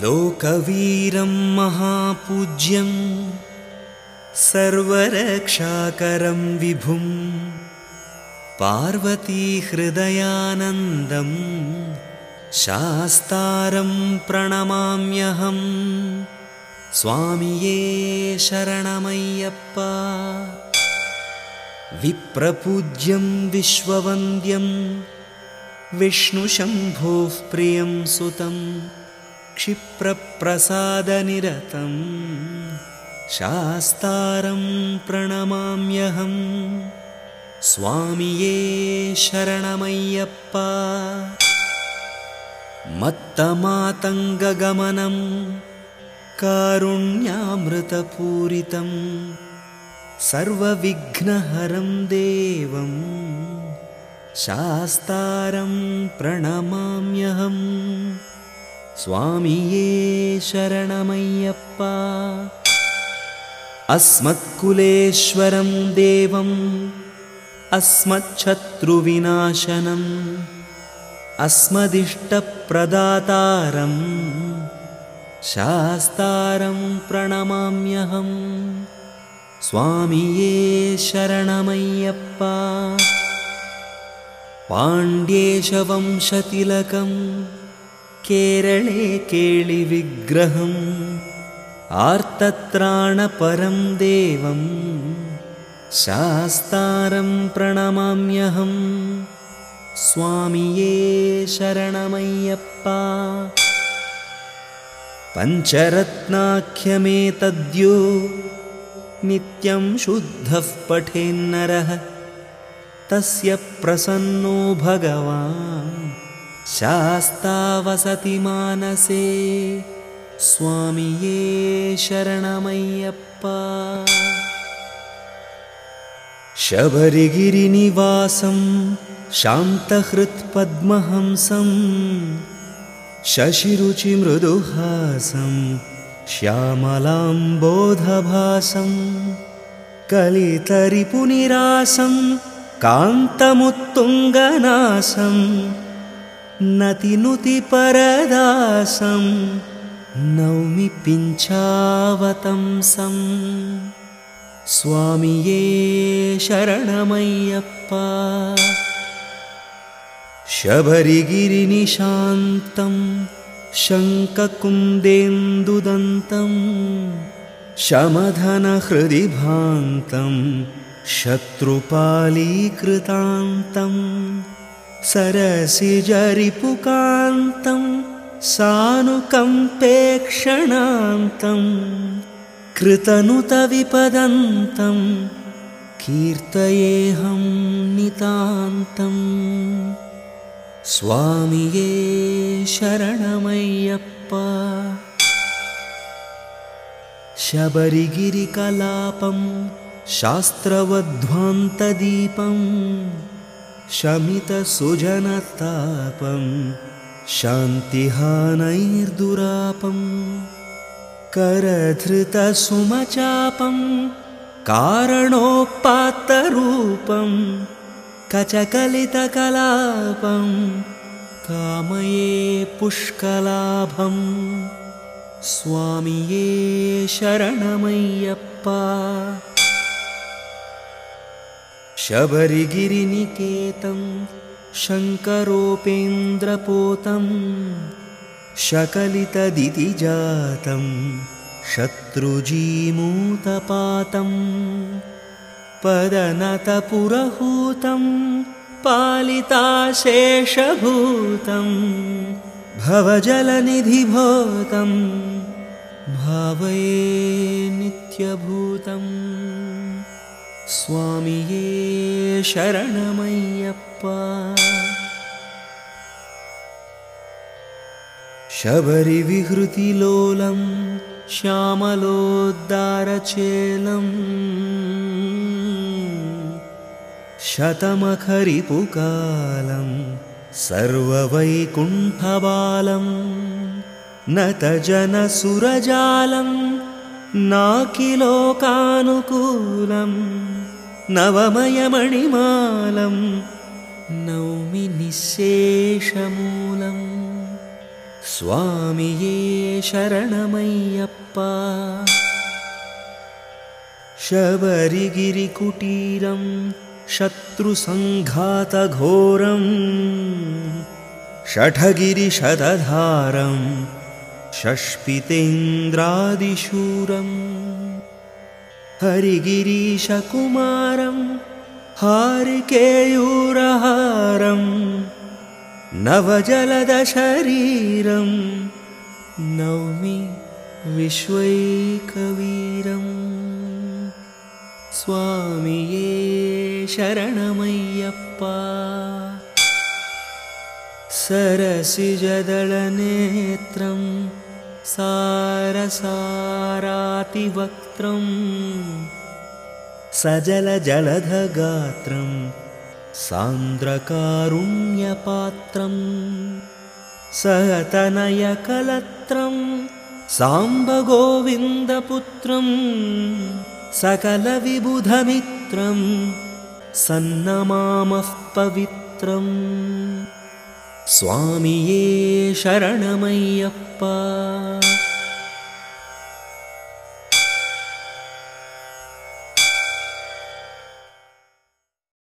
लोकवीरं महापूज्यं सर्वरक्षाकरं विभुं पार्वतीहृदयानन्दं शास्तारं प्रणमाम्यहम् स्वामिये शरणमय्यप्पा। विप्रपूज्यं विश्ववन्द्यं विष्णुशम्भोः प्रियं सुतं क्षिप्रप्रसादनिरतं शास्तारं प्रणमाम्यहं स्वामिये शरणमय्यप्पा। मत्तमातङ्गगमनं। कारुण्यामृतपूरितं सर्वविघ्नहरं देवं शास्तारं प्रणमाम्यहम् स्वामिये शरणमय्यप्पा। अस्मत्कुलेश्वरं देवम् अस्मच्छत्रुविनाशनम् अस्मदिष्टप्रदातारं शास्तारं प्रणमाम्यहम् स्वामिये शरणमय्यप्पा। पाण्ड्येशवंशतिलकम् केरळे केळिविग्रहम् आर्तत्राणपरं देवं शास्तारं प्रणमाम्यहम् स्वामिये शरणमय्यप्पा पञ्चरत्नाख्यमेतद्यो नित्यं शुद्धः पठेन्नरः तस्य प्रसन्नो भगवान् शास्ता वसति मानसे स्वामिये शरणमय्यप्पा। शबरिगिरिनिवासं शान्तहृत्पद्महंसं शशिरुचिमृदुहासं श्यामलाम्बोधभासं कलितरिपुनिरासं कान्तमुत्तुङ्गनासं नतिनुतिपरदासं नौमि पिञ्चावतंसं स्वामिये शरणमय्यप्पा। शबरिगिरिनिशान्तं शङ्ककुन्देन्दुदन्तं शमधनहृदि भान्तं शत्रुपालीकृतान्तं सरसिजरिपुकान्तं सानुकम्पेक्षणान्तं कृतनुतविपदन्तं कीर्तयेऽहं नितान्तम् स्वामिये शरणमय्यप्पा। शबरिगिरिकलापं शास्त्रवध्वान्तदीपं शमितसुजनतापं शान्तिहानैर्दुरापं करधृतसुमचापं कारणोपात्तरूपं कचकलितकलापं कामये पुष्कलाभं। स्वामिये शरणमय्यप्पा शबरिगिरिनिकेतं शङ्करोपेन्द्रपोतं शकलितदितिजातं शत्रुजीमूतपातं पदनतपुरहूतं पालिताशेषभूतं भवजलनिधिभूतं भावये नित्यभूतं स्वामिये शरणमय्यप्पा। शबरिविहृतिलोलं श्यामलोद्दारचेलं शतमखरिपुकालं सर्ववैकुण्ठबालं नतजनसुरजालं नाकिलोकानुकूलं नवमयमणिमालं नौमि निःशेषमूलम् स्वामिये शरणमय्यप्पा। शबरिगिरिकुटीरं शत्रुसङ्घातघोरम् शठगिरिशतधारं शष्पितेन्द्रादिशूरम् हरिगिरीशकुमारं हारिकेयूरहारम् नवजलदशरीरं नौमि विश्वैकवीरम्। स्वामिये शरणमय्यप्पा सरसिजदलनेत्रं सारसारातिवक्त्रं सजलजलधगात्रं सान्द्रकारुण्यपात्रं सहतनयकलत्रं साम्बगोविन्दपुत्रं सकलविबुधमित्रं सन्नमामः पवित्रम् स्वामिये शरणमय्यप्पा 吗